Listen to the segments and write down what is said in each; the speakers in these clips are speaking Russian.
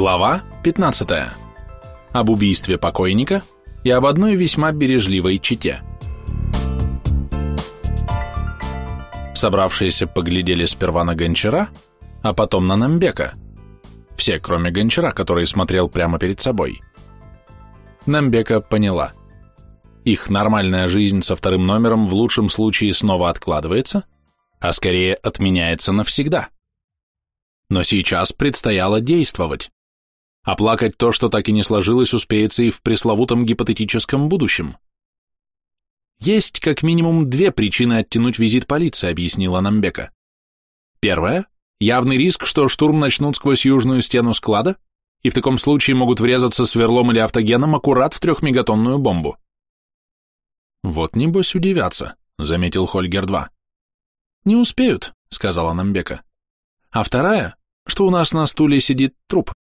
Глава 15. Об убийстве покойника и об одной весьма бережливой чите. Собравшиеся поглядели сперва на Гончара, а потом на Намбека. Все, кроме Гончара, который смотрел прямо перед собой. Намбека поняла. Их нормальная жизнь со вторым номером в лучшем случае снова откладывается, а скорее отменяется навсегда. Но сейчас предстояло действовать. Оплакать то, что так и не сложилось, успеется и в пресловутом гипотетическом будущем. Есть как минимум две причины оттянуть визит полиции, объяснила Намбека. Первая – явный риск, что штурм начнут сквозь южную стену склада, и в таком случае могут врезаться сверлом или автогеном аккурат в трехмегатонную бомбу. Вот небось удивятся, заметил Хольгер-2. Не успеют, сказала Намбека. А вторая, что у нас на стуле сидит труп.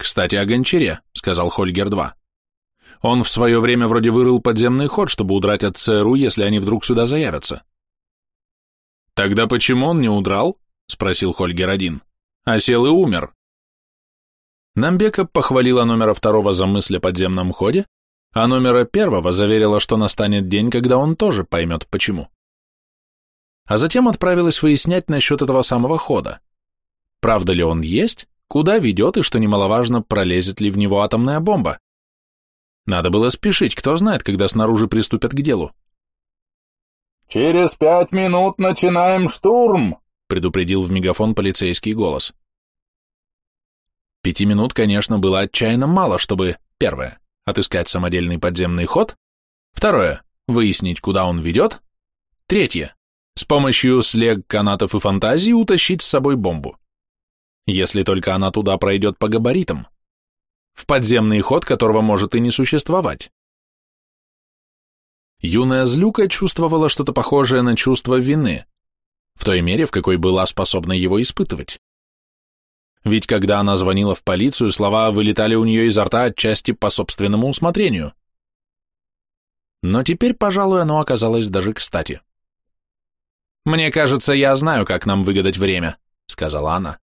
«Кстати, о гончаре», — сказал Хольгер-2. «Он в свое время вроде вырыл подземный ход, чтобы удрать от ЦРУ, если они вдруг сюда заявятся». «Тогда почему он не удрал?» — спросил Хольгер-1. «А сел и умер». Намбека похвалила номера второго за мысль о подземном ходе, а номера первого заверила, что настанет день, когда он тоже поймет, почему. А затем отправилась выяснять насчет этого самого хода. Правда ли он есть, куда ведет и, что немаловажно, пролезет ли в него атомная бомба. Надо было спешить, кто знает, когда снаружи приступят к делу. «Через пять минут начинаем штурм!» предупредил в мегафон полицейский голос. Пяти минут, конечно, было отчаянно мало, чтобы, первое, отыскать самодельный подземный ход, второе, выяснить, куда он ведет, третье, с помощью слег, канатов и фантазии утащить с собой бомбу если только она туда пройдет по габаритам, в подземный ход которого может и не существовать. Юная злюка чувствовала что-то похожее на чувство вины, в той мере, в какой была способна его испытывать. Ведь когда она звонила в полицию, слова вылетали у нее изо рта отчасти по собственному усмотрению. Но теперь, пожалуй, оно оказалось даже кстати. «Мне кажется, я знаю, как нам выгадать время», — сказала она.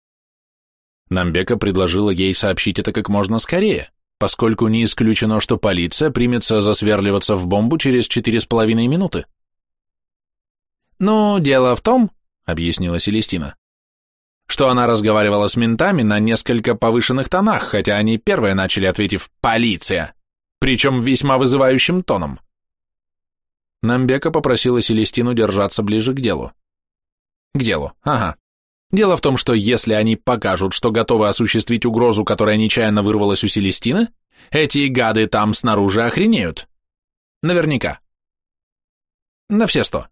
Намбека предложила ей сообщить это как можно скорее, поскольку не исключено, что полиция примется засверливаться в бомбу через четыре с половиной минуты. «Ну, дело в том», — объяснила Селестина, что она разговаривала с ментами на несколько повышенных тонах, хотя они первые начали, ответив «полиция», причем весьма вызывающим тоном. Намбека попросила Селестину держаться ближе к делу. К делу, ага. Дело в том, что если они покажут, что готовы осуществить угрозу, которая нечаянно вырвалась у Селестины, эти гады там снаружи охренеют. Наверняка. На все сто.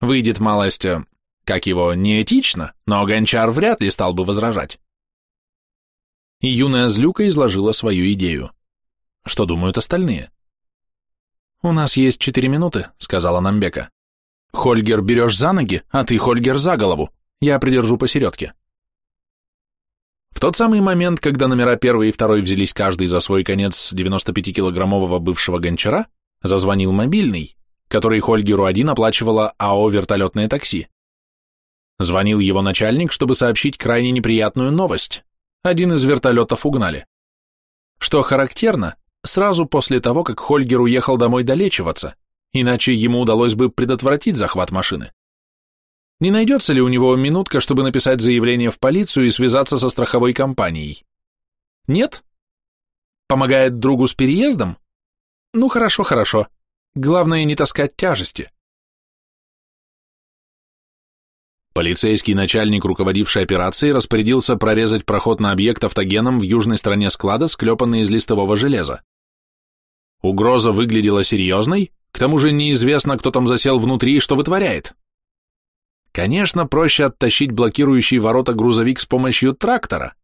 Выйдет малость, э, как его, неэтично, но Гончар вряд ли стал бы возражать. И юная злюка изложила свою идею. Что думают остальные? «У нас есть четыре минуты», — сказала Намбека. «Хольгер берешь за ноги, а ты, Хольгер, за голову. Я придержу посередке. В тот самый момент, когда номера первый и второй взялись каждый за свой конец 95-килограммового бывшего гончара, зазвонил мобильный, который Хольгеру-1 оплачивала АО «Вертолетное такси». Звонил его начальник, чтобы сообщить крайне неприятную новость. Один из вертолетов угнали. Что характерно, сразу после того, как Хольгер уехал домой долечиваться, иначе ему удалось бы предотвратить захват машины. Не найдется ли у него минутка, чтобы написать заявление в полицию и связаться со страховой компанией? Нет? Помогает другу с переездом? Ну, хорошо, хорошо. Главное не таскать тяжести. Полицейский начальник, руководивший операцией, распорядился прорезать проход на объект автогеном в южной стороне склада, склепанный из листового железа. Угроза выглядела серьезной, к тому же неизвестно, кто там засел внутри и что вытворяет. Конечно, проще оттащить блокирующий ворота грузовик с помощью трактора,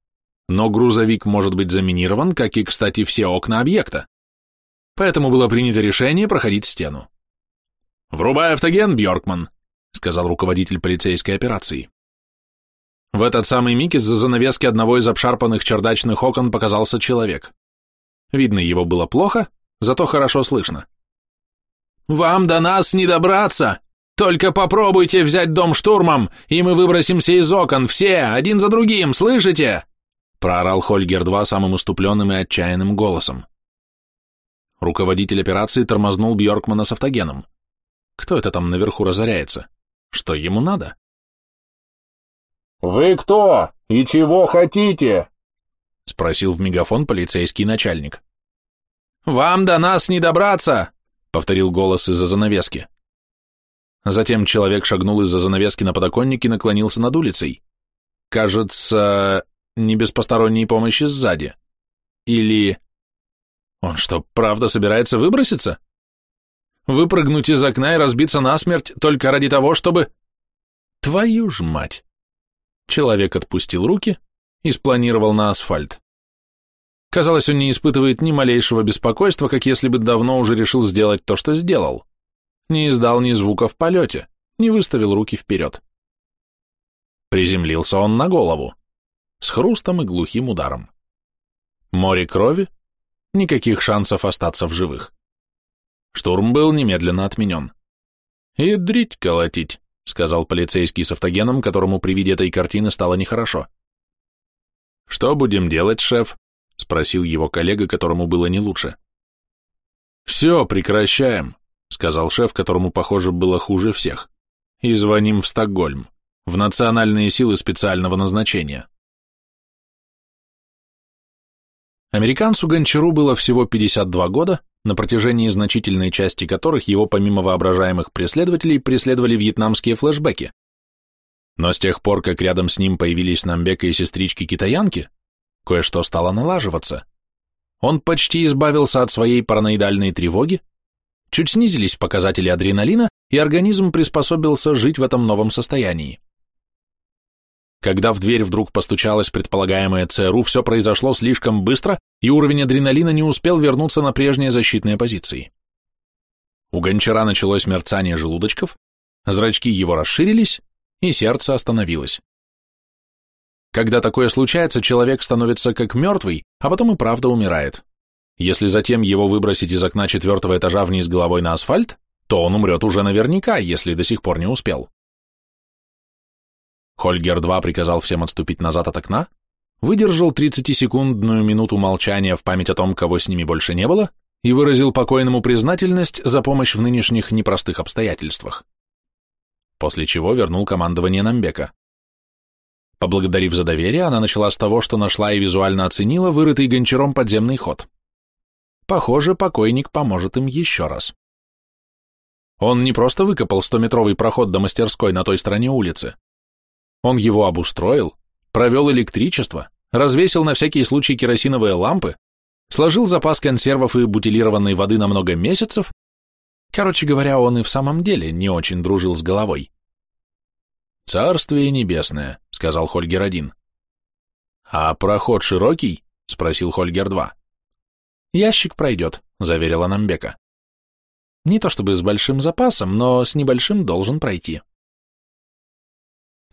но грузовик может быть заминирован, как и, кстати, все окна объекта. Поэтому было принято решение проходить стену. «Врубай автоген, Бьоркман», — сказал руководитель полицейской операции. В этот самый миг из-за занавески одного из обшарпанных чердачных окон показался человек. Видно его было плохо, зато хорошо слышно. «Вам до нас не добраться!» Только попробуйте взять дом штурмом, и мы выбросимся из окон, все, один за другим, слышите? проорал Хольгер-2 самым уступленным и отчаянным голосом. Руководитель операции тормознул Бьоркмана с автогеном. Кто это там наверху разоряется? Что ему надо? «Вы кто и чего хотите?» — спросил в мегафон полицейский начальник. «Вам до нас не добраться!» — повторил голос из-за занавески. Затем человек шагнул из-за занавески на подоконник и наклонился над улицей. Кажется, не без посторонней помощи сзади. Или... Он что, правда собирается выброситься? Выпрыгнуть из окна и разбиться насмерть только ради того, чтобы... Твою ж мать! Человек отпустил руки и спланировал на асфальт. Казалось, он не испытывает ни малейшего беспокойства, как если бы давно уже решил сделать то, что сделал. Не издал ни звука в полете, не выставил руки вперед. Приземлился он на голову, с хрустом и глухим ударом. Море крови, никаких шансов остаться в живых. Штурм был немедленно отменен. «Ядрить колотить», — сказал полицейский с автогеном, которому при виде этой картины стало нехорошо. «Что будем делать, шеф?» — спросил его коллега, которому было не лучше. «Все, прекращаем», — сказал шеф, которому, похоже, было хуже всех. «И звоним в Стокгольм, в национальные силы специального назначения». Американцу Гончару было всего 52 года, на протяжении значительной части которых его помимо воображаемых преследователей преследовали вьетнамские флешбеки. Но с тех пор, как рядом с ним появились Намбека и сестрички-китаянки, кое-что стало налаживаться. Он почти избавился от своей параноидальной тревоги, чуть снизились показатели адреналина, и организм приспособился жить в этом новом состоянии. Когда в дверь вдруг постучалась предполагаемая ЦРУ, все произошло слишком быстро, и уровень адреналина не успел вернуться на прежние защитные позиции. У гончара началось мерцание желудочков, зрачки его расширились, и сердце остановилось. Когда такое случается, человек становится как мертвый, а потом и правда умирает. Если затем его выбросить из окна четвертого этажа вниз головой на асфальт, то он умрет уже наверняка, если до сих пор не успел. Хольгер-2 приказал всем отступить назад от окна, выдержал 30-секундную минуту молчания в память о том, кого с ними больше не было, и выразил покойному признательность за помощь в нынешних непростых обстоятельствах. После чего вернул командование Намбека. Поблагодарив за доверие, она начала с того, что нашла и визуально оценила вырытый гончаром подземный ход. Похоже, покойник поможет им еще раз. Он не просто выкопал стометровый проход до мастерской на той стороне улицы. Он его обустроил, провел электричество, развесил на всякий случай керосиновые лампы, сложил запас консервов и бутилированной воды на много месяцев. Короче говоря, он и в самом деле не очень дружил с головой. «Царствие небесное», — сказал Хольгер-1. «А проход широкий?» — спросил Хольгер-2. «Ящик пройдет», — заверила Намбека. «Не то чтобы с большим запасом, но с небольшим должен пройти».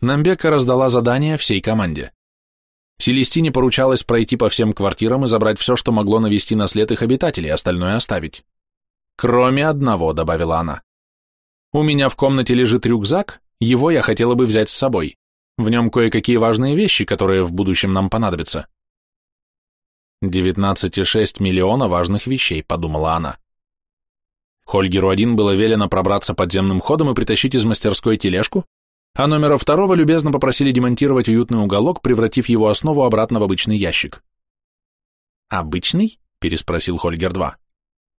Намбека раздала задание всей команде. Селестине поручалось пройти по всем квартирам и забрать все, что могло навести на след их обитателей, остальное оставить. «Кроме одного», — добавила она. «У меня в комнате лежит рюкзак, его я хотела бы взять с собой. В нем кое-какие важные вещи, которые в будущем нам понадобятся. 19,6 миллиона важных вещей, подумала она. Хольгеру один было велено пробраться подземным ходом и притащить из мастерской тележку, а номера второго любезно попросили демонтировать уютный уголок, превратив его основу обратно в обычный ящик. «Обычный?» – переспросил Хольгер-2.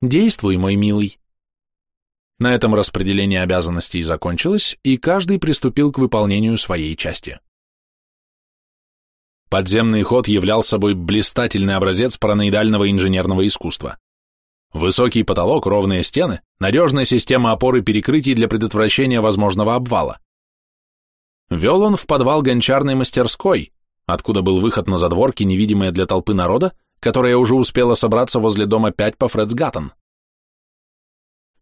«Действуй, мой милый». На этом распределение обязанностей закончилось, и каждый приступил к выполнению своей части. Подземный ход являл собой блистательный образец параноидального инженерного искусства. Высокий потолок, ровные стены, надежная система опоры перекрытий для предотвращения возможного обвала. Вел он в подвал гончарной мастерской, откуда был выход на задворки, невидимые для толпы народа, которая уже успела собраться возле дома 5 по Фредсгаттен.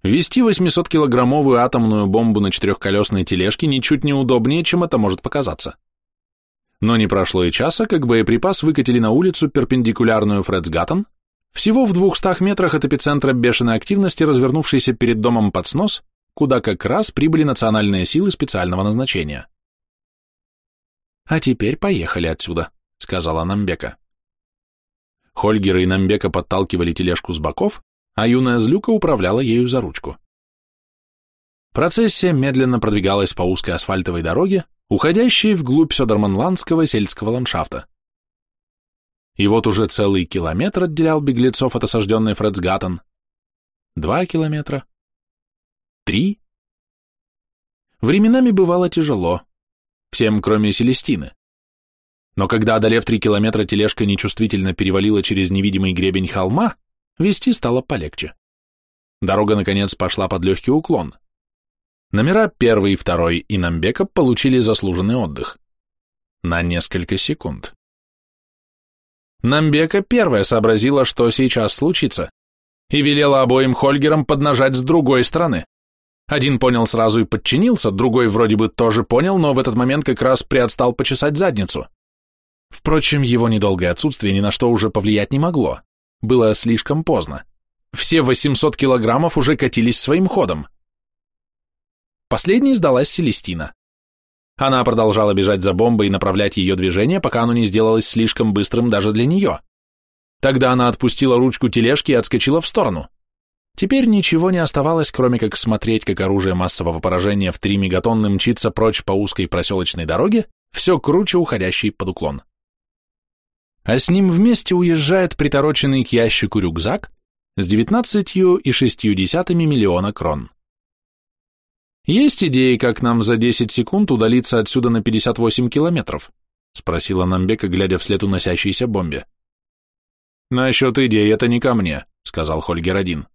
Вести 800-килограммовую атомную бомбу на четырехколесной тележке ничуть не удобнее, чем это может показаться. Но не прошло и часа, как боеприпас выкатили на улицу перпендикулярную Фредсгаттен, всего в двухстах метрах от эпицентра бешеной активности, развернувшейся перед домом под снос, куда как раз прибыли национальные силы специального назначения. «А теперь поехали отсюда», — сказала Намбека. Хольгера и Намбека подталкивали тележку с боков, а юная злюка управляла ею за ручку. Процессия медленно продвигалась по узкой асфальтовой дороге, уходящей вглубь Сёдерманландского сельского ландшафта. И вот уже целый километр отделял беглецов от осажденной Фредсгаттен. Два километра. Три. Временами бывало тяжело. Всем, кроме Селестины. Но когда, одолев три километра, тележка нечувствительно перевалила через невидимый гребень холма, вести стало полегче. Дорога, наконец, пошла под легкий уклон. Номера первый и второй и Намбека получили заслуженный отдых. На несколько секунд. Намбека первая сообразила, что сейчас случится, и велела обоим Хольгерам поднажать с другой стороны. Один понял сразу и подчинился, другой вроде бы тоже понял, но в этот момент как раз приотстал почесать задницу. Впрочем, его недолгое отсутствие ни на что уже повлиять не могло. Было слишком поздно. Все 800 килограммов уже катились своим ходом. Последней сдалась Селестина. Она продолжала бежать за бомбой и направлять ее движение, пока оно не сделалось слишком быстрым даже для нее. Тогда она отпустила ручку тележки и отскочила в сторону. Теперь ничего не оставалось, кроме как смотреть, как оружие массового поражения в три мегатонны мчится прочь по узкой проселочной дороге, все круче уходящей под уклон. А с ним вместе уезжает притороченный к ящику рюкзак с 19,6 миллиона крон. «Есть идеи, как нам за 10 секунд удалиться отсюда на 58 километров?» — спросила Намбека, глядя вслед уносящейся бомбе. «Насчет идей это не ко мне», — сказал Хольгер один.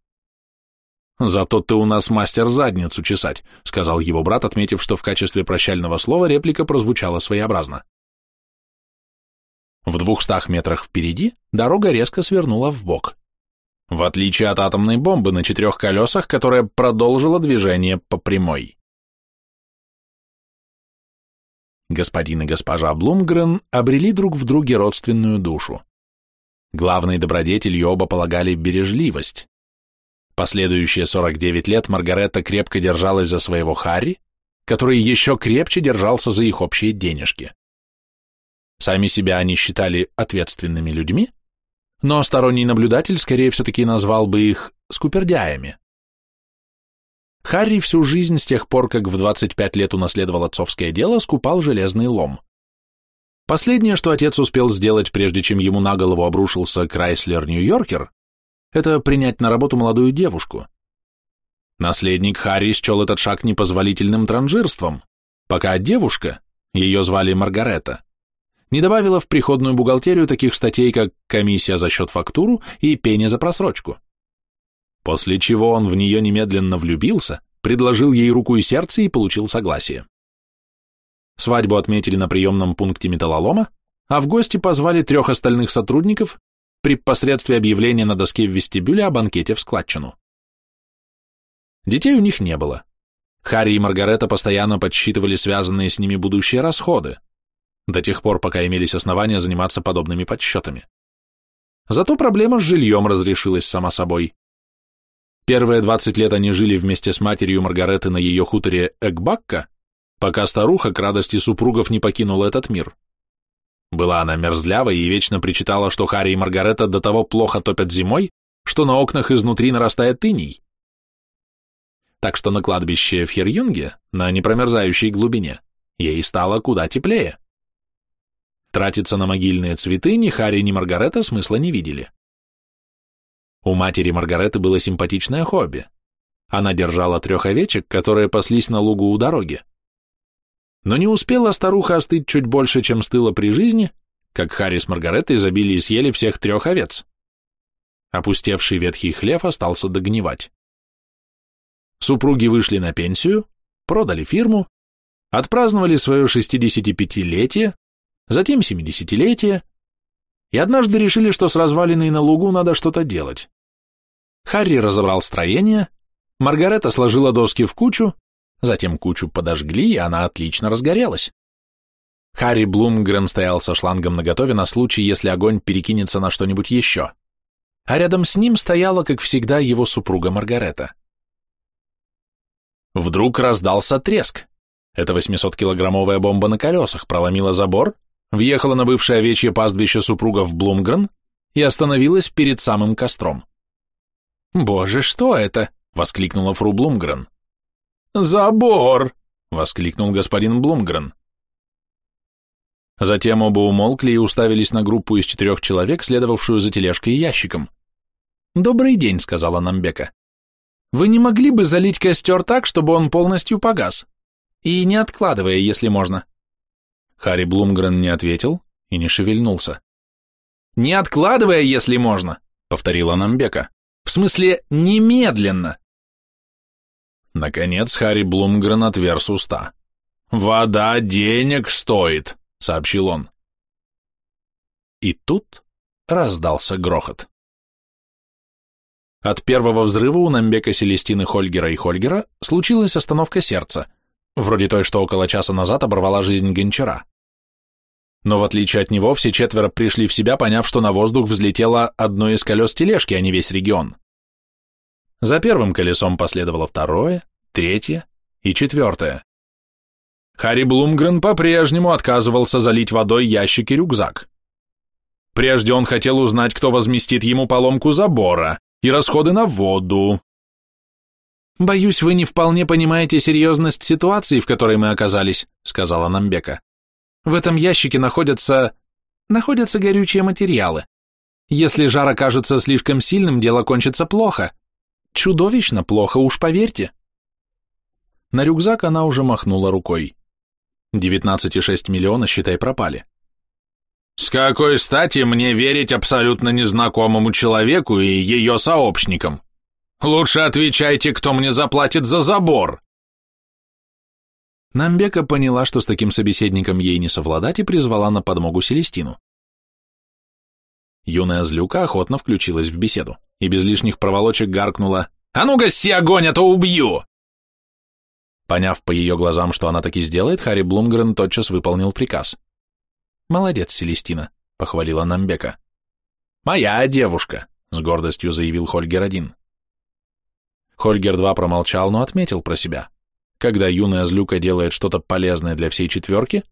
«Зато ты у нас мастер задницу чесать», — сказал его брат, отметив, что в качестве прощального слова реплика прозвучала своеобразно. В двухстах метрах впереди дорога резко свернула в бок в отличие от атомной бомбы на четырех колесах, которая продолжила движение по прямой. Господин и госпожа Блумгрен обрели друг в друге родственную душу. Главной добродетелью оба полагали бережливость. Последующие 49 лет Маргаретта крепко держалась за своего Харри, который еще крепче держался за их общие денежки. Сами себя они считали ответственными людьми, но сторонний наблюдатель скорее все-таки назвал бы их скупердяями. Харри всю жизнь с тех пор, как в 25 лет унаследовал отцовское дело, скупал железный лом. Последнее, что отец успел сделать, прежде чем ему на голову обрушился Крайслер Нью-Йоркер, это принять на работу молодую девушку. Наследник Харри счел этот шаг непозволительным транжирством, пока девушка, ее звали Маргарета, не добавила в приходную бухгалтерию таких статей, как комиссия за счет фактуру и пение за просрочку. После чего он в нее немедленно влюбился, предложил ей руку и сердце и получил согласие. Свадьбу отметили на приемном пункте металлолома, а в гости позвали трех остальных сотрудников при посредстве объявления на доске в вестибюле о банкете в складчину. Детей у них не было. Харри и Маргарета постоянно подсчитывали связанные с ними будущие расходы до тех пор, пока имелись основания заниматься подобными подсчетами. Зато проблема с жильем разрешилась сама собой. Первые 20 лет они жили вместе с матерью Маргареты на ее хуторе Экбакка, пока старуха к радости супругов не покинула этот мир. Была она мерзлявой и вечно причитала, что Харри и Маргарета до того плохо топят зимой, что на окнах изнутри нарастает иней. Так что на кладбище в Херюнге, на непромерзающей глубине, ей стало куда теплее. Тратиться на могильные цветы ни Харри, ни Маргарета смысла не видели. У матери Маргареты было симпатичное хобби. Она держала трех овечек, которые паслись на лугу у дороги. Но не успела старуха остыть чуть больше, чем стыла при жизни, как Харри с Маргаретой забили и съели всех трех овец. Опустевший ветхий хлев остался догнивать. Супруги вышли на пенсию, продали фирму, отпраздновали свое 65-летие, затем семидесятилетие, и однажды решили, что с развалиной на лугу надо что-то делать. Харри разобрал строение, Маргарета сложила доски в кучу, затем кучу подожгли, и она отлично разгорелась. Харри Блумгрен стоял со шлангом наготове на случай, если огонь перекинется на что-нибудь еще. А рядом с ним стояла, как всегда, его супруга Маргарета. Вдруг раздался треск. Эта 800-килограммовая бомба на колесах проломила забор, въехала на бывшее овечье пастбище супругов Блумгрен и остановилась перед самым костром. «Боже, что это?» — воскликнула фру Блумгрен. «Забор!» — воскликнул господин Блумгрен. Затем оба умолкли и уставились на группу из четырех человек, следовавшую за тележкой и ящиком. «Добрый день», — сказала Намбека. «Вы не могли бы залить костер так, чтобы он полностью погас? И не откладывая, если можно». Харри Блумгрен не ответил и не шевельнулся. «Не откладывая, если можно», — повторила Намбека. «В смысле, немедленно». Наконец Харри Блумгрен отверз уста. «Вода денег стоит», сообщил он. И тут раздался грохот. От первого взрыва у Намбека Селестины Хольгера и Хольгера случилась остановка сердца, вроде той, что около часа назад оборвала жизнь Гончара. Но в отличие от него, все четверо пришли в себя, поняв, что на воздух взлетело одно из колес тележки, а не весь регион. За первым колесом последовало второе, третье и четвертое. Харри Блумгрен по-прежнему отказывался залить водой ящик и рюкзак. Прежде он хотел узнать, кто возместит ему поломку забора и расходы на воду. «Боюсь, вы не вполне понимаете серьезность ситуации, в которой мы оказались», сказала Намбека. «В этом ящике находятся... находятся горючие материалы. Если жар окажется слишком сильным, дело кончится плохо. Чудовищно плохо, уж поверьте». На рюкзак она уже махнула рукой. 19,6 миллиона, считай, пропали. С какой стати мне верить абсолютно незнакомому человеку и ее сообщникам? Лучше отвечайте, кто мне заплатит за забор. Намбека поняла, что с таким собеседником ей не совладать, и призвала на подмогу Селестину. Юная злюка охотно включилась в беседу и без лишних проволочек гаркнула «А ну гаси огонь, а то убью!» Поняв по ее глазам, что она таки сделает, Харри Блумгрен тотчас выполнил приказ. «Молодец, Селестина», — похвалила Намбека. «Моя девушка», — с гордостью заявил Хольгер-1. Хольгер-2 промолчал, но отметил про себя. Когда юная злюка делает что-то полезное для всей четверки,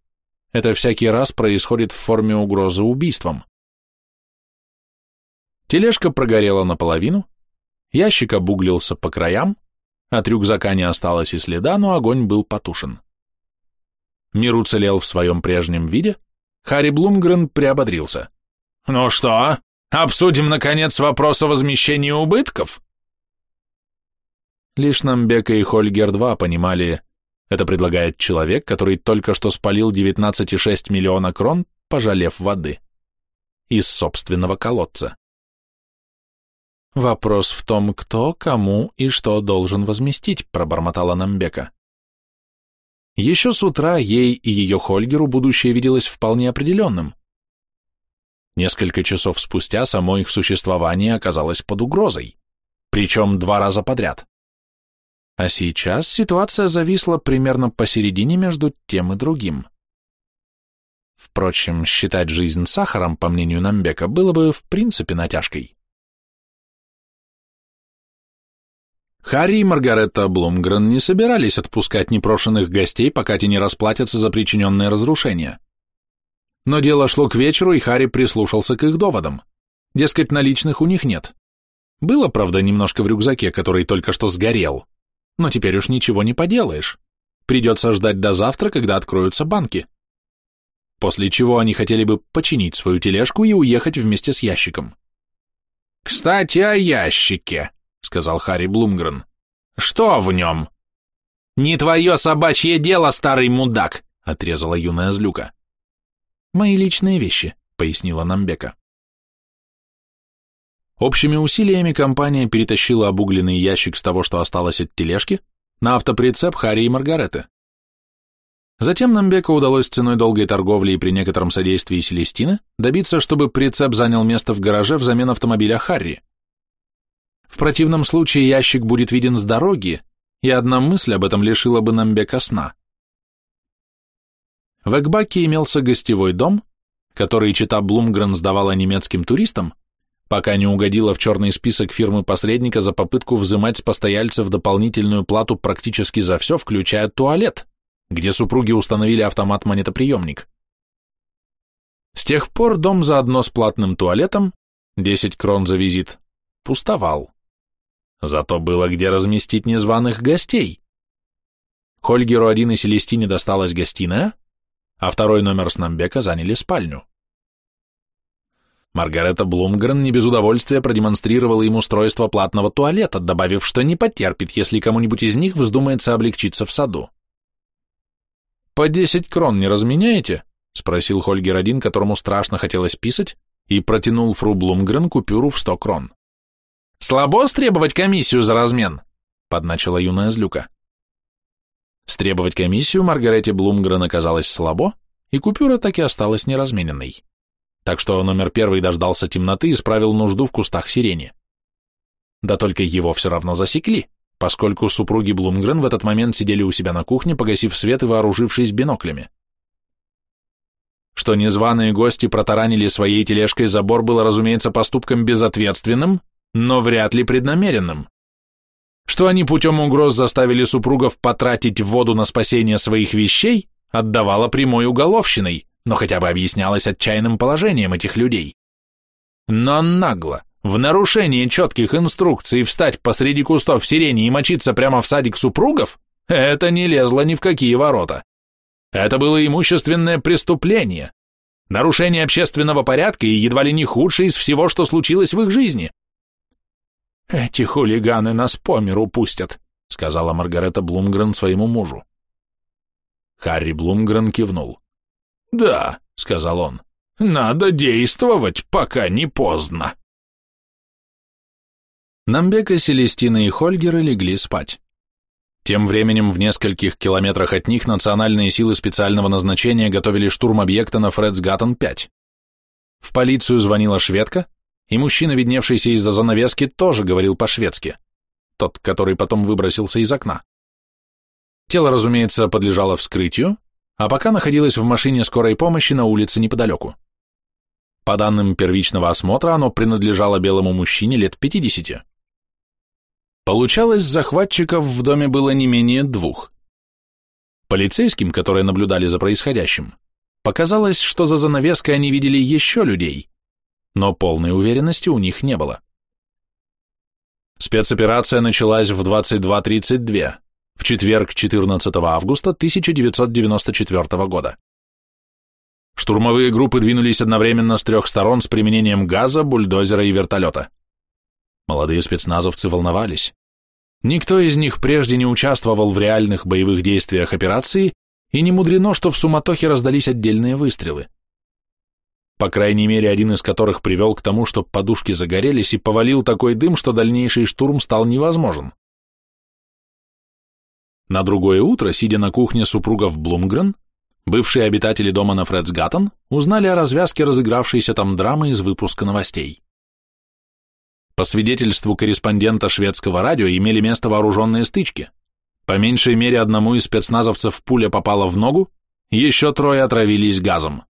это всякий раз происходит в форме угрозы убийством. Тележка прогорела наполовину, ящик обуглился по краям, от рюкзака не осталось и следа, но огонь был потушен. Мир уцелел в своем прежнем виде, Харри Блумгрен приободрился. «Ну что, обсудим, наконец, вопрос о возмещении убытков?» Лишь Намбека и Хольгер-2 понимали, это предлагает человек, который только что спалил 19,6 миллиона крон, пожалев воды. Из собственного колодца. Вопрос в том, кто, кому и что должен возместить, пробормотала Намбека. Еще с утра ей и ее Хольгеру будущее виделось вполне определенным. Несколько часов спустя само их существование оказалось под угрозой, причем два раза подряд. А сейчас ситуация зависла примерно посередине между тем и другим. Впрочем, считать жизнь сахаром, по мнению Намбека, было бы в принципе натяжкой. Харри и Маргаретта Блумгрен не собирались отпускать непрошенных гостей, пока те не расплатятся за причиненные разрушения. Но дело шло к вечеру, и Харри прислушался к их доводам. Дескать, наличных у них нет. Было, правда, немножко в рюкзаке, который только что сгорел. Но теперь уж ничего не поделаешь. Придется ждать до завтра, когда откроются банки. После чего они хотели бы починить свою тележку и уехать вместе с ящиком. «Кстати, о ящике», — сказал Харри Блумгрен. «Что в нем?» «Не твое собачье дело, старый мудак!» — отрезала юная злюка. «Мои личные вещи», — пояснила Намбека. Общими усилиями компания перетащила обугленный ящик с того, что осталось от тележки, на автоприцеп Харри и Маргареты. Затем Намбека удалось ценой долгой торговли и при некотором содействии Селестины добиться, чтобы прицеп занял место в гараже взамен автомобиля Харри. В противном случае ящик будет виден с дороги, и одна мысль об этом лишила бы Намбека сна. В Экбаке имелся гостевой дом, который чита Блумгрен сдавала немецким туристам, пока не угодила в черный список фирмы-посредника за попытку взимать с постояльцев дополнительную плату практически за все, включая туалет, где супруги установили автомат-монетоприемник. С тех пор дом заодно с платным туалетом, 10 крон за визит, пустовал. Зато было где разместить незваных гостей. Хольгеру один и Селестине досталась гостиная, а второй номер с Намбека заняли спальню. Маргарета Блумгрен не без удовольствия продемонстрировала им устройство платного туалета, добавив, что не потерпит, если кому-нибудь из них вздумается облегчиться в саду. «По десять крон не разменяете?» — спросил Хольгер один, которому страшно хотелось писать, и протянул фру Блумгрен купюру в сто крон. «Слабо стребовать комиссию за размен?» — подначила юная злюка. Стребовать комиссию Маргарете Блумгрен оказалось слабо, и купюра так и осталась неразмененной так что номер первый дождался темноты и справил нужду в кустах сирени. Да только его все равно засекли, поскольку супруги Блумгрен в этот момент сидели у себя на кухне, погасив свет и вооружившись биноклями. Что незваные гости протаранили своей тележкой забор было, разумеется, поступком безответственным, но вряд ли преднамеренным. Что они путем угроз заставили супругов потратить воду на спасение своих вещей, отдавало прямой уголовщиной, но хотя бы объяснялось отчаянным положением этих людей. Но нагло, в нарушении четких инструкций встать посреди кустов сирени и мочиться прямо в садик супругов, это не лезло ни в какие ворота. Это было имущественное преступление, нарушение общественного порядка и едва ли не худшее из всего, что случилось в их жизни. «Эти хулиганы нас по миру пустят», — сказала Маргарета Блумгрен своему мужу. Харри Блумгрен кивнул. «Да», — сказал он, — «надо действовать, пока не поздно». Намбека, Селестина и Хольгеры легли спать. Тем временем в нескольких километрах от них национальные силы специального назначения готовили штурм объекта на Фредсгаттен-5. В полицию звонила шведка, и мужчина, видневшийся из-за занавески, тоже говорил по-шведски. Тот, который потом выбросился из окна. Тело, разумеется, подлежало вскрытию, а пока находилась в машине скорой помощи на улице неподалеку. По данным первичного осмотра, оно принадлежало белому мужчине лет 50. Получалось, захватчиков в доме было не менее двух. Полицейским, которые наблюдали за происходящим, показалось, что за занавеской они видели еще людей, но полной уверенности у них не было. Спецоперация началась в 22.32 в четверг 14 августа 1994 года. Штурмовые группы двинулись одновременно с трех сторон с применением газа, бульдозера и вертолета. Молодые спецназовцы волновались. Никто из них прежде не участвовал в реальных боевых действиях операции, и не мудрено, что в суматохе раздались отдельные выстрелы. По крайней мере, один из которых привел к тому, что подушки загорелись и повалил такой дым, что дальнейший штурм стал невозможен. На другое утро, сидя на кухне супругов Блумгрен, бывшие обитатели дома на Фредсгаттен узнали о развязке разыгравшейся там драмы из выпуска новостей. По свидетельству корреспондента шведского радио имели место вооруженные стычки. По меньшей мере одному из спецназовцев пуля попала в ногу, еще трое отравились газом.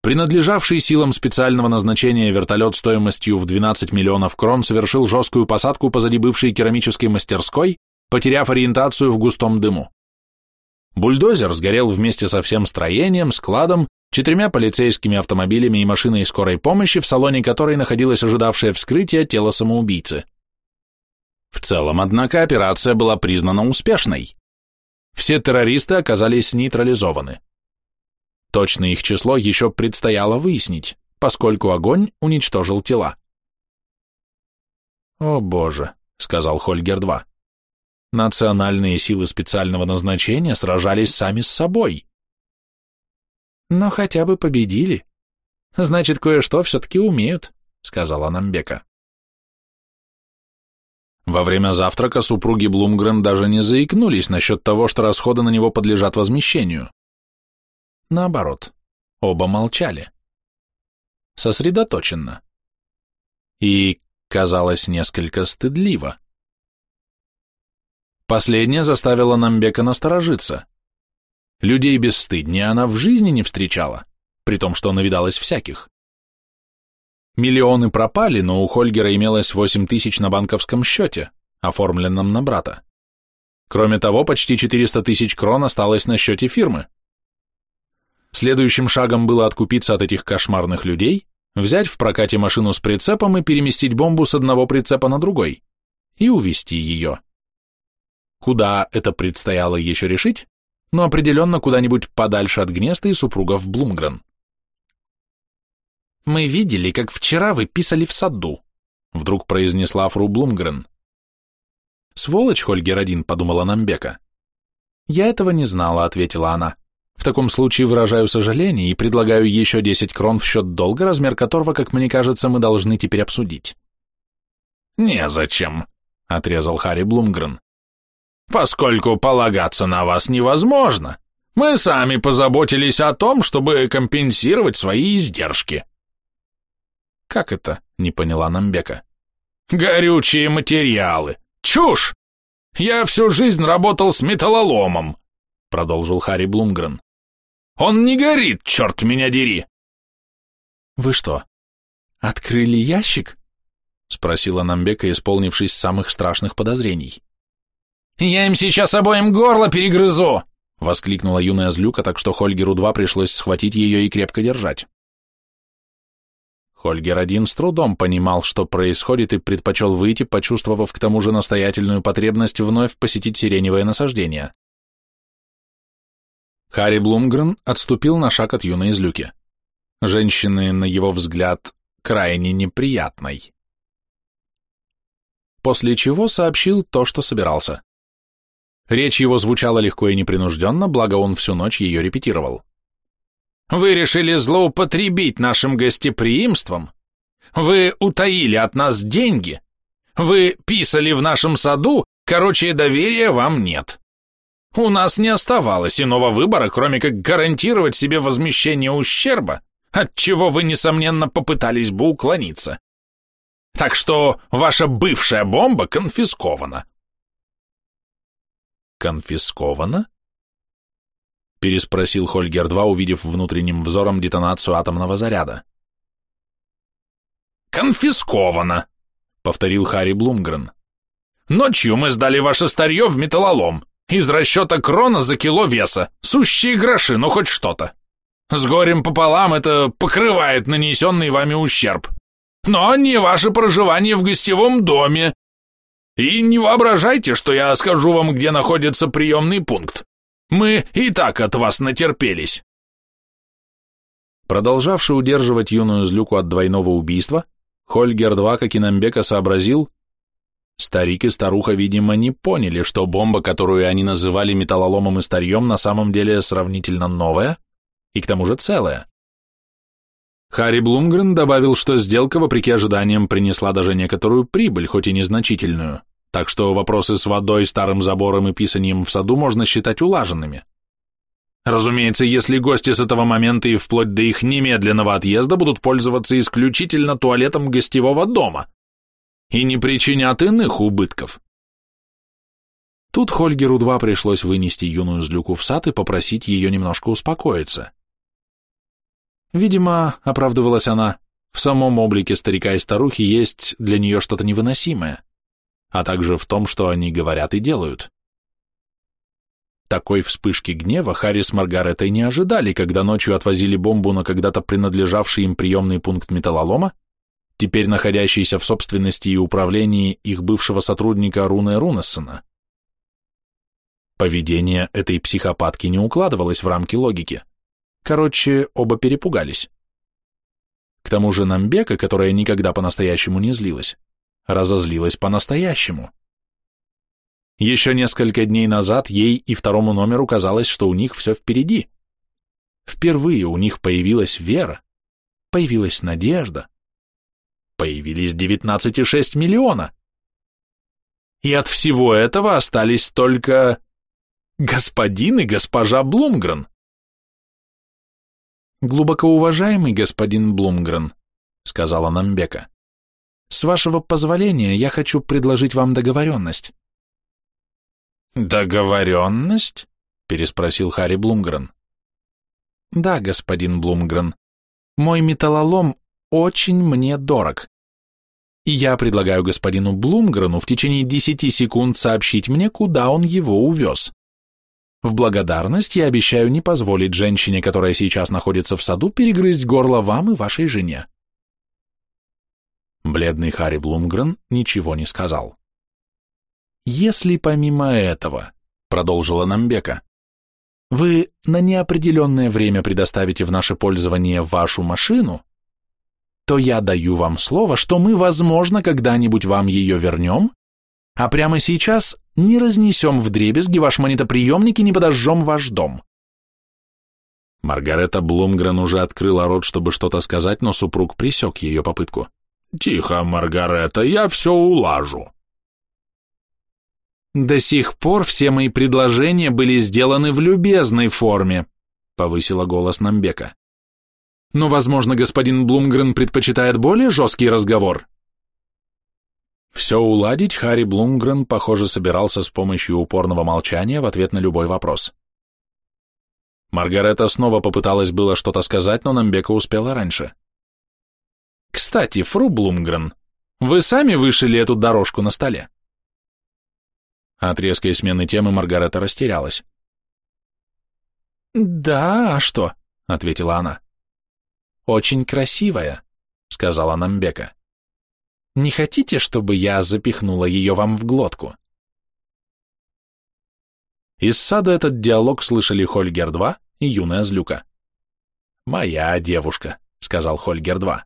Принадлежавший силам специального назначения вертолет стоимостью в 12 миллионов крон совершил жесткую посадку позади бывшей керамической мастерской потеряв ориентацию в густом дыму. Бульдозер сгорел вместе со всем строением, складом, четырьмя полицейскими автомобилями и машиной скорой помощи, в салоне которой находилось ожидавшее вскрытие тело самоубийцы. В целом, однако, операция была признана успешной. Все террористы оказались нейтрализованы. Точное их число еще предстояло выяснить, поскольку огонь уничтожил тела. «О боже», — сказал Хольгер-2, Национальные силы специального назначения сражались сами с собой. Но хотя бы победили. Значит, кое-что все-таки умеют, сказала Намбека. Во время завтрака супруги Блумгрен даже не заикнулись насчет того, что расходы на него подлежат возмещению. Наоборот, оба молчали. Сосредоточенно. И казалось несколько стыдливо. Последнее заставило Намбека насторожиться. Людей бесстыднее она в жизни не встречала, при том, что навидалась всяких. Миллионы пропали, но у Хольгера имелось 8 тысяч на банковском счете, оформленном на брата. Кроме того, почти 400 тысяч крон осталось на счете фирмы. Следующим шагом было откупиться от этих кошмарных людей, взять в прокате машину с прицепом и переместить бомбу с одного прицепа на другой и увезти ее. Куда это предстояло еще решить, но определенно куда-нибудь подальше от гнезда и супругов Блумгрен. «Мы видели, как вчера вы писали в саду», — вдруг произнесла фру Блумгрен. «Сволочь, Хольгер-1», — подумала Намбека. «Я этого не знала», — ответила она. «В таком случае выражаю сожаление и предлагаю еще десять крон в счет долга, размер которого, как мне кажется, мы должны теперь обсудить». «Незачем», — отрезал Харри Блумгрен. «Поскольку полагаться на вас невозможно, мы сами позаботились о том, чтобы компенсировать свои издержки». «Как это?» — не поняла Намбека. «Горючие материалы. Чушь! Я всю жизнь работал с металлоломом», — продолжил Харри Блумгрен. «Он не горит, черт меня дери!» «Вы что, открыли ящик?» — спросила Намбека, исполнившись самых страшных подозрений. «Я им сейчас обоим горло перегрызу!» — воскликнула юная злюка, так что Хольгеру-2 пришлось схватить ее и крепко держать. Хольгер один с трудом понимал, что происходит, и предпочел выйти, почувствовав к тому же настоятельную потребность вновь посетить сиреневое насаждение. Харри Блумгрен отступил на шаг от юной излюки. Женщины, на его взгляд, крайне неприятной. После чего сообщил то, что собирался. Речь его звучала легко и непринужденно, благо он всю ночь ее репетировал. Вы решили злоупотребить нашим гостеприимством? Вы утаили от нас деньги? Вы писали в нашем саду? Короче, доверия вам нет. У нас не оставалось иного выбора, кроме как гарантировать себе возмещение ущерба, от чего вы, несомненно, попытались бы уклониться. Так что ваша бывшая бомба конфискована. Конфискована? переспросил Хольгер-2, увидев внутренним взором детонацию атомного заряда. «Конфисковано», — повторил Харри Блумгрен. «Ночью мы сдали ваше старье в металлолом. Из расчета крона за кило веса. Сущие гроши, но хоть что-то. С горем пополам это покрывает нанесенный вами ущерб. Но не ваше проживание в гостевом доме. И не воображайте, что я скажу вам, где находится приемный пункт. Мы и так от вас натерпелись. Продолжавший удерживать юную злюку от двойного убийства, Хольгер-2, как и Намбека, сообразил, старик и старуха, видимо, не поняли, что бомба, которую они называли металлоломом и старьем, на самом деле сравнительно новая и к тому же целая. Харри Блумгрен добавил, что сделка, вопреки ожиданиям, принесла даже некоторую прибыль, хоть и незначительную так что вопросы с водой, старым забором и писанием в саду можно считать улаженными. Разумеется, если гости с этого момента и вплоть до их немедленного отъезда будут пользоваться исключительно туалетом гостевого дома и не причинят иных убытков. Тут Хольгеру-2 пришлось вынести юную злюку в сад и попросить ее немножко успокоиться. Видимо, оправдывалась она, в самом облике старика и старухи есть для нее что-то невыносимое а также в том, что они говорят и делают. Такой вспышки гнева Харри с Маргаретой не ожидали, когда ночью отвозили бомбу на когда-то принадлежавший им приемный пункт металлолома, теперь находящийся в собственности и управлении их бывшего сотрудника Руны Рунессона. Поведение этой психопатки не укладывалось в рамки логики. Короче, оба перепугались. К тому же Намбека, которая никогда по-настоящему не злилась, разозлилась по-настоящему. Еще несколько дней назад ей и второму номеру казалось, что у них все впереди. Впервые у них появилась вера, появилась надежда, появились 19,6 миллиона. И от всего этого остались только господин и госпожа Блумгрен. «Глубоко уважаемый господин Блумгрен», — сказала Намбека, с вашего позволения, я хочу предложить вам договоренность». «Договоренность?» — переспросил Харри Блумгрен. «Да, господин Блумгрен. Мой металлолом очень мне дорог. И я предлагаю господину Блумгрену в течение десяти секунд сообщить мне, куда он его увез. В благодарность я обещаю не позволить женщине, которая сейчас находится в саду, перегрызть горло вам и вашей жене. Бледный Харри Блумгрен ничего не сказал. Если помимо этого, продолжила Намбека, вы на неопределенное время предоставите в наше пользование вашу машину, то я даю вам слово, что мы, возможно, когда-нибудь вам ее вернем, а прямо сейчас не разнесем дребезги ваш монетоприемник и не подожжем ваш дом. Маргарета Блумгрен уже открыла рот, чтобы что-то сказать, но супруг присек ее попытку. «Тихо, Маргарета, я все улажу». «До сих пор все мои предложения были сделаны в любезной форме», — повысила голос Намбека. «Но, возможно, господин Блумгрен предпочитает более жесткий разговор». Все уладить Харри Блумгрен, похоже, собирался с помощью упорного молчания в ответ на любой вопрос. Маргарета снова попыталась было что-то сказать, но Намбека успела раньше. «Кстати, фру Блумгрен, вы сами вышили эту дорожку на столе?» От резкой смены темы Маргарета растерялась. «Да, а что?» — ответила она. «Очень красивая», — сказала Намбека. Не хотите, чтобы я запихнула ее вам в глотку?» Из сада этот диалог слышали Хольгер-2 и юная злюка. «Моя девушка», — сказал Хольгер-2.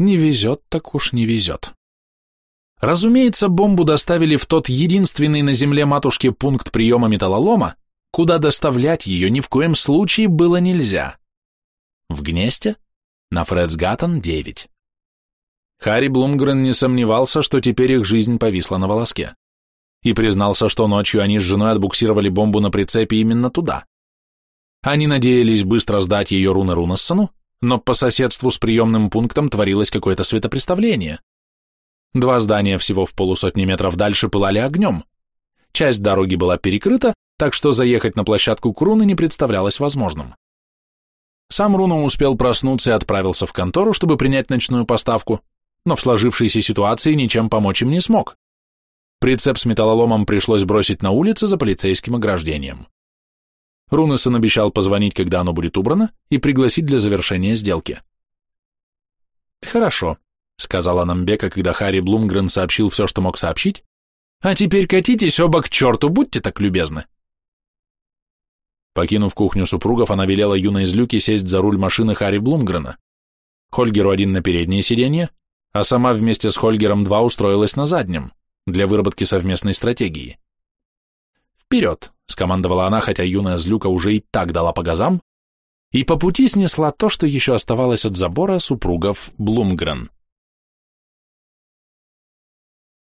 Не везет, так уж не везет. Разумеется, бомбу доставили в тот единственный на земле матушки пункт приема металлолома, куда доставлять ее ни в коем случае было нельзя. В Гнесте на Фредсгаттен 9. Харри Блумгрен не сомневался, что теперь их жизнь повисла на волоске, и признался, что ночью они с женой отбуксировали бомбу на прицепе именно туда. Они надеялись быстро сдать ее Руна Рунассону, но по соседству с приемным пунктом творилось какое-то светопреставление. Два здания всего в полусотни метров дальше пылали огнем. Часть дороги была перекрыта, так что заехать на площадку Круны не представлялось возможным. Сам Руно успел проснуться и отправился в контору, чтобы принять ночную поставку, но в сложившейся ситуации ничем помочь им не смог. Прицеп с металлоломом пришлось бросить на улице за полицейским ограждением. Рунесон обещал позвонить, когда оно будет убрано, и пригласить для завершения сделки. «Хорошо», — сказала Намбека, когда Харри Блумгрен сообщил все, что мог сообщить. «А теперь катитесь оба к черту, будьте так любезны». Покинув кухню супругов, она велела юной злюке сесть за руль машины Харри Блумгрена. Хольгеру один на переднее сиденье, а сама вместе с Хольгером два устроилась на заднем, для выработки совместной стратегии. «Вперед!» — скомандовала она, хотя юная злюка уже и так дала по газам, и по пути снесла то, что еще оставалось от забора супругов Блумгрен.